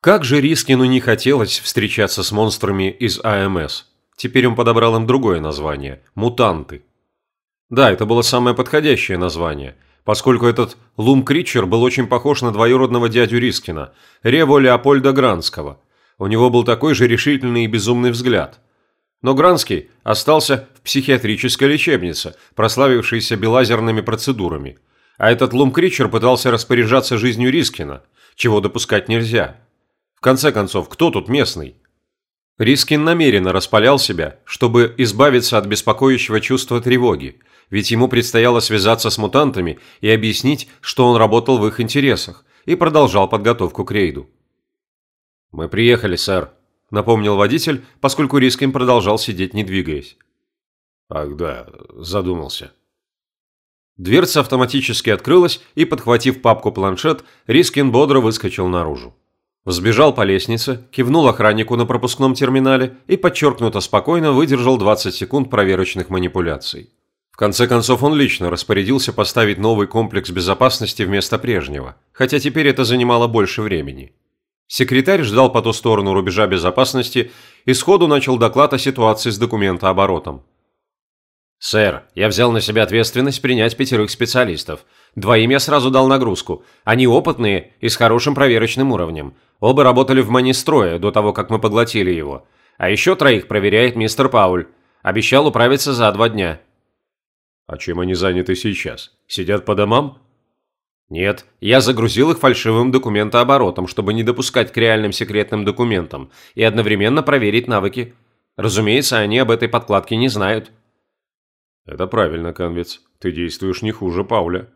Как же Рискину не хотелось встречаться с монстрами из АМС. Теперь он подобрал им другое название – мутанты. Да, это было самое подходящее название, поскольку этот Лум-Кричер был очень похож на двоюродного дядю Рискина, Рево Леопольда Гранского. У него был такой же решительный и безумный взгляд. Но Гранский остался в психиатрической лечебнице, прославившейся белазерными процедурами. А этот Лум-Кричер пытался распоряжаться жизнью Рискина, чего допускать нельзя. В конце концов, кто тут местный? Рискин намеренно распалял себя, чтобы избавиться от беспокоящего чувства тревоги, ведь ему предстояло связаться с мутантами и объяснить, что он работал в их интересах, и продолжал подготовку к рейду. «Мы приехали, сэр», – напомнил водитель, поскольку Рискин продолжал сидеть, не двигаясь. «Ах да, задумался». Дверца автоматически открылась, и, подхватив папку-планшет, Рискин бодро выскочил наружу. Взбежал по лестнице, кивнул охраннику на пропускном терминале и подчеркнуто спокойно выдержал 20 секунд проверочных манипуляций. В конце концов, он лично распорядился поставить новый комплекс безопасности вместо прежнего, хотя теперь это занимало больше времени. Секретарь ждал по ту сторону рубежа безопасности и сходу начал доклад о ситуации с документооборотом. «Сэр, я взял на себя ответственность принять пятерых специалистов. Двоим я сразу дал нагрузку. Они опытные и с хорошим проверочным уровнем. Оба работали в Манистрое до того, как мы поглотили его. А еще троих проверяет мистер Пауль. Обещал управиться за два дня». «А чем они заняты сейчас? Сидят по домам?» «Нет, я загрузил их фальшивым документооборотом, чтобы не допускать к реальным секретным документам и одновременно проверить навыки. Разумеется, они об этой подкладке не знают». «Это правильно, Конвец. Ты действуешь не хуже Пауля».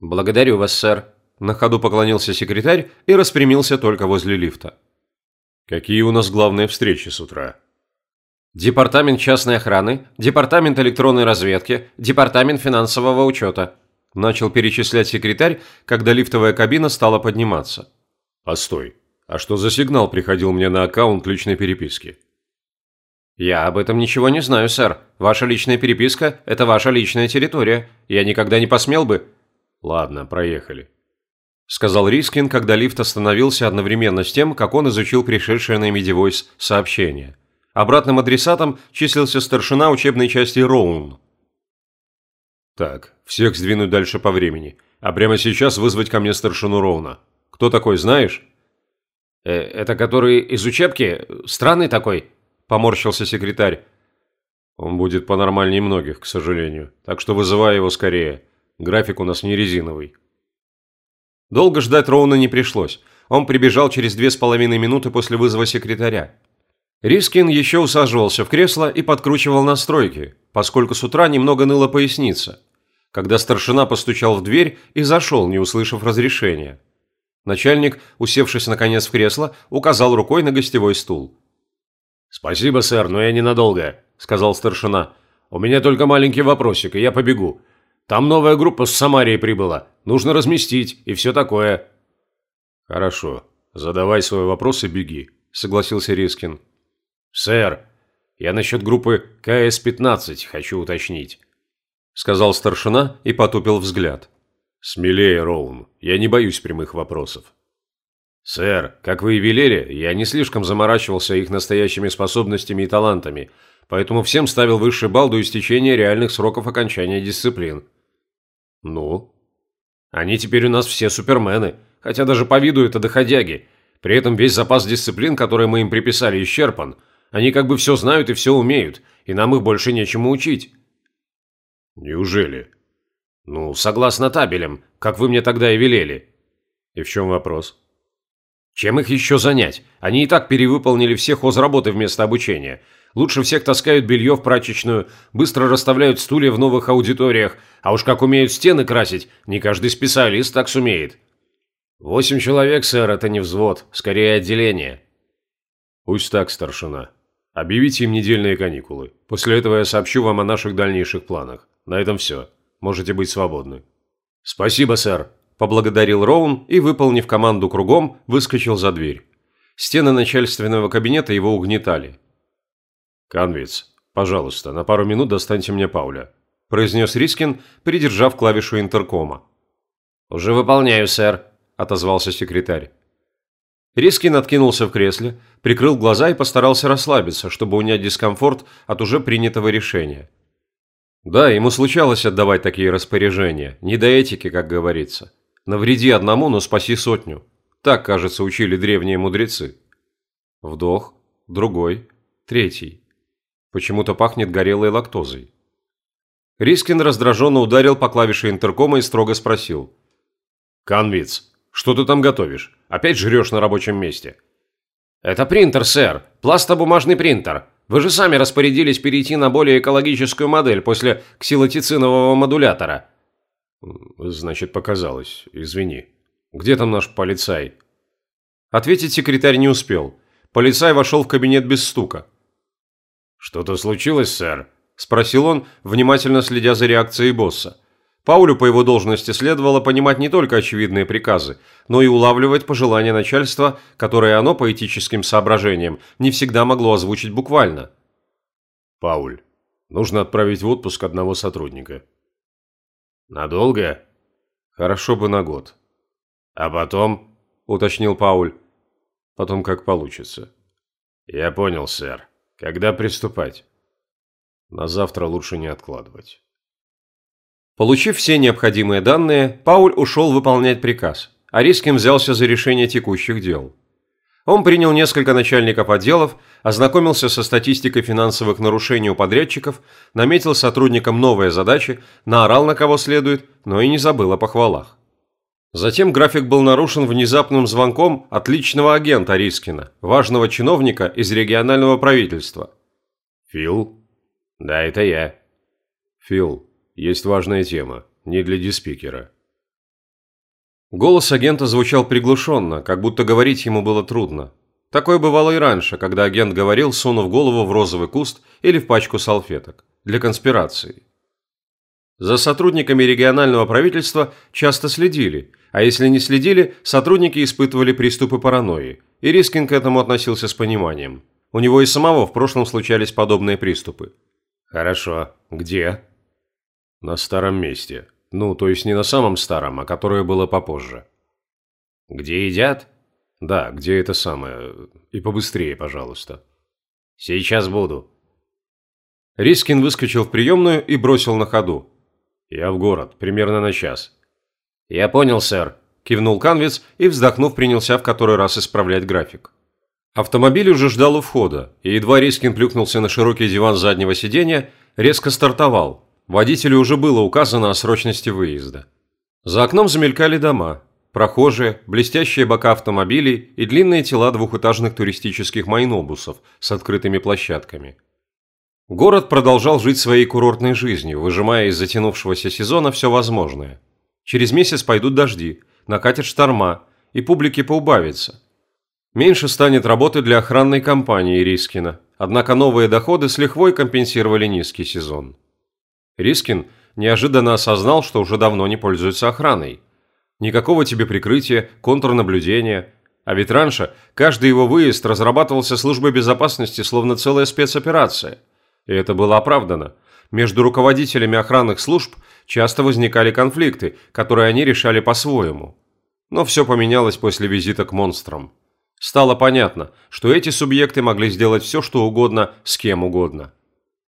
«Благодарю вас, сэр». На ходу поклонился секретарь и распрямился только возле лифта. «Какие у нас главные встречи с утра?» «Департамент частной охраны, департамент электронной разведки, департамент финансового учета», начал перечислять секретарь, когда лифтовая кабина стала подниматься. «Постой, а что за сигнал приходил мне на аккаунт личной переписки?» «Я об этом ничего не знаю, сэр. Ваша личная переписка – это ваша личная территория. Я никогда не посмел бы...» «Ладно, проехали», – сказал Рискин, когда лифт остановился одновременно с тем, как он изучил пришедшее на Медивойс сообщение. Обратным адресатом числился старшина учебной части Роун. «Так, всех сдвинуть дальше по времени, а прямо сейчас вызвать ко мне старшину Роуна. Кто такой, знаешь?» э, «Это который из учебки? Странный такой?» – поморщился секретарь. «Он будет понормальнее многих, к сожалению, так что вызывай его скорее. График у нас не резиновый». Долго ждать Роуна не пришлось. Он прибежал через две с половиной минуты после вызова секретаря. Рискин еще усаживался в кресло и подкручивал настройки, поскольку с утра немного ныла поясница, когда старшина постучал в дверь и зашел, не услышав разрешения. Начальник, усевшись наконец в кресло, указал рукой на гостевой стул. «Спасибо, сэр, но я ненадолго», – сказал старшина. «У меня только маленький вопросик, и я побегу. Там новая группа с Самарии прибыла. Нужно разместить, и все такое». «Хорошо. Задавай свой вопрос и беги», – согласился Рискин. «Сэр, я насчет группы КС-15 хочу уточнить», – сказал старшина и потупил взгляд. «Смелее, Роун. Я не боюсь прямых вопросов». «Сэр, как вы и велели, я не слишком заморачивался их настоящими способностями и талантами, поэтому всем ставил высший балл до истечения реальных сроков окончания дисциплин». «Ну?» «Они теперь у нас все супермены, хотя даже по виду это доходяги. При этом весь запас дисциплин, который мы им приписали, исчерпан. Они как бы все знают и все умеют, и нам их больше нечему учить». «Неужели?» «Ну, согласно табелям, как вы мне тогда и велели». «И в чем вопрос?» Чем их еще занять? Они и так перевыполнили все хозработы вместо обучения. Лучше всех таскают белье в прачечную, быстро расставляют стулья в новых аудиториях, а уж как умеют стены красить, не каждый специалист так сумеет. Восемь человек, сэр, это не взвод, скорее отделение. Пусть так, старшина. Объявите им недельные каникулы. После этого я сообщу вам о наших дальнейших планах. На этом все. Можете быть свободны. Спасибо, сэр. Поблагодарил Роун и, выполнив команду кругом, выскочил за дверь. Стены начальственного кабинета его угнетали. «Канвиц, пожалуйста, на пару минут достаньте мне Пауля», – произнес Рискин, придержав клавишу интеркома. «Уже выполняю, сэр», – отозвался секретарь. Рискин откинулся в кресле, прикрыл глаза и постарался расслабиться, чтобы унять дискомфорт от уже принятого решения. Да, ему случалось отдавать такие распоряжения, не до этики, как говорится. Навреди одному, но спаси сотню. Так, кажется, учили древние мудрецы. Вдох, другой, третий. Почему-то пахнет горелой лактозой. Рискин раздраженно ударил по клавише интеркома и строго спросил. «Конвиц, что ты там готовишь? Опять жрешь на рабочем месте?» «Это принтер, сэр. Пластобумажный принтер. Вы же сами распорядились перейти на более экологическую модель после ксилотицинового модулятора». «Значит, показалось. Извини. Где там наш полицай?» Ответить секретарь не успел. Полицай вошел в кабинет без стука. «Что-то случилось, сэр?» – спросил он, внимательно следя за реакцией босса. Паулю по его должности следовало понимать не только очевидные приказы, но и улавливать пожелания начальства, которые оно по этическим соображениям не всегда могло озвучить буквально. «Пауль, нужно отправить в отпуск одного сотрудника». «Надолго?» «Хорошо бы на год». «А потом?» – уточнил Пауль. «Потом как получится». «Я понял, сэр. Когда приступать?» «На завтра лучше не откладывать». Получив все необходимые данные, Пауль ушел выполнять приказ, а Рискин взялся за решение текущих дел. Он принял несколько начальников отделов, ознакомился со статистикой финансовых нарушений у подрядчиков, наметил сотрудникам новые задачи, наорал на кого следует, но и не забыл о похвалах. Затем график был нарушен внезапным звонком отличного агента Рискина, важного чиновника из регионального правительства. «Фил?» «Да, это я». «Фил, есть важная тема, не для диспикера. Голос агента звучал приглушенно, как будто говорить ему было трудно. Такое бывало и раньше, когда агент говорил, сунув голову в розовый куст или в пачку салфеток. Для конспирации. За сотрудниками регионального правительства часто следили, а если не следили, сотрудники испытывали приступы паранойи, и Рискин к этому относился с пониманием. У него и самого в прошлом случались подобные приступы. «Хорошо. Где?» На старом месте. Ну, то есть не на самом старом, а которое было попозже. Где едят? Да, где это самое. И побыстрее, пожалуйста. Сейчас буду. Рискин выскочил в приемную и бросил на ходу. Я в город, примерно на час. Я понял, сэр. Кивнул Канвец и, вздохнув, принялся в который раз исправлять график. Автомобиль уже ждал у входа, и едва Рискин плюхнулся на широкий диван заднего сиденья, резко стартовал, Водителю уже было указано о срочности выезда. За окном замелькали дома, прохожие, блестящие бока автомобилей и длинные тела двухэтажных туристических майнобусов с открытыми площадками. Город продолжал жить своей курортной жизнью, выжимая из затянувшегося сезона все возможное. Через месяц пойдут дожди, накатят шторма, и публике поубавится. Меньше станет работы для охранной компании Рискина, однако новые доходы с лихвой компенсировали низкий сезон. Рискин неожиданно осознал, что уже давно не пользуется охраной. Никакого тебе прикрытия, контрнаблюдения. А ведь раньше каждый его выезд разрабатывался службой безопасности словно целая спецоперация. И это было оправдано. Между руководителями охранных служб часто возникали конфликты, которые они решали по-своему. Но все поменялось после визита к монстрам. Стало понятно, что эти субъекты могли сделать все, что угодно, с кем угодно.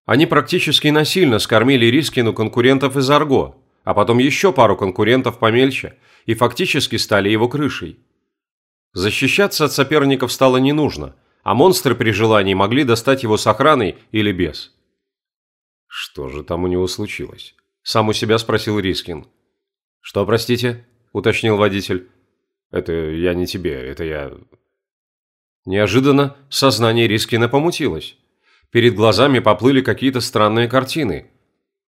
Они практически насильно скормили Рискину конкурентов из Арго, а потом еще пару конкурентов помельче, и фактически стали его крышей. Защищаться от соперников стало не нужно, а монстры при желании могли достать его с охраной или без. «Что же там у него случилось?» – сам у себя спросил Рискин. «Что, простите?» – уточнил водитель. «Это я не тебе, это я...» Неожиданно сознание Рискина помутилось перед глазами поплыли какие-то странные картины.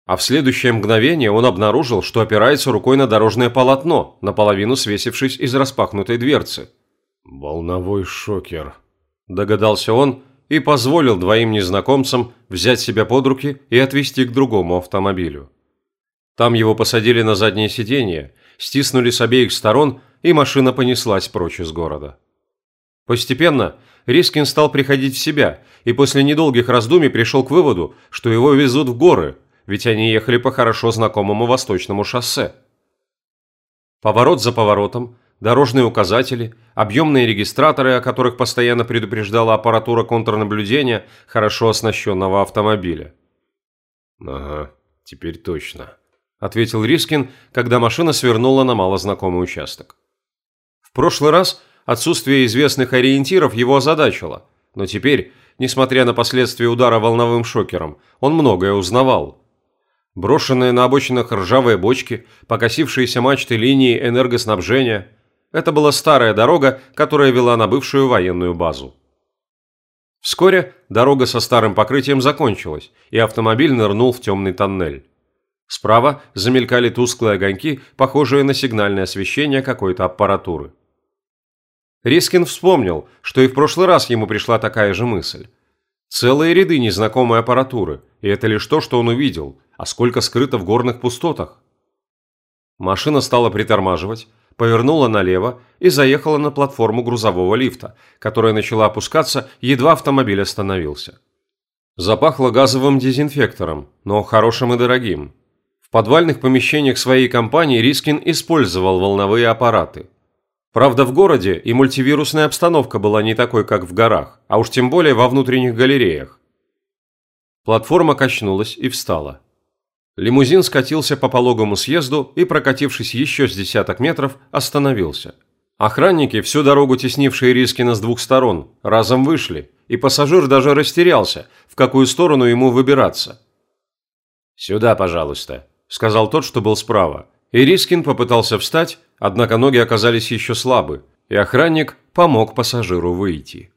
А в следующее мгновение он обнаружил, что опирается рукой на дорожное полотно, наполовину свесившись из распахнутой дверцы. «Волновой шокер», – догадался он и позволил двоим незнакомцам взять себя под руки и отвезти к другому автомобилю. Там его посадили на заднее сиденье, стиснули с обеих сторон, и машина понеслась прочь из города. Постепенно Рискин стал приходить в себя и после недолгих раздумий пришел к выводу, что его везут в горы, ведь они ехали по хорошо знакомому восточному шоссе. Поворот за поворотом, дорожные указатели, объемные регистраторы, о которых постоянно предупреждала аппаратура контрнаблюдения хорошо оснащенного автомобиля. «Ага, теперь точно», – ответил Рискин, когда машина свернула на малознакомый участок. В прошлый раз отсутствие известных ориентиров его озадачило, но теперь, несмотря на последствия удара волновым шокером, он многое узнавал – Брошенные на обочинах ржавые бочки, покосившиеся мачты линии энергоснабжения – это была старая дорога, которая вела на бывшую военную базу. Вскоре дорога со старым покрытием закончилась, и автомобиль нырнул в темный тоннель. Справа замелькали тусклые огоньки, похожие на сигнальное освещение какой-то аппаратуры. Рискин вспомнил, что и в прошлый раз ему пришла такая же мысль. Целые ряды незнакомой аппаратуры, и это лишь то, что он увидел, а сколько скрыто в горных пустотах. Машина стала притормаживать, повернула налево и заехала на платформу грузового лифта, которая начала опускаться, едва автомобиль остановился. Запахло газовым дезинфектором, но хорошим и дорогим. В подвальных помещениях своей компании Рискин использовал волновые аппараты. Правда, в городе и мультивирусная обстановка была не такой, как в горах, а уж тем более во внутренних галереях. Платформа качнулась и встала. Лимузин скатился по пологому съезду и, прокатившись еще с десяток метров, остановился. Охранники, всю дорогу теснившие Рискина с двух сторон, разом вышли, и пассажир даже растерялся, в какую сторону ему выбираться. «Сюда, пожалуйста», – сказал тот, что был справа. И Рискин попытался встать, однако ноги оказались еще слабы, и охранник помог пассажиру выйти.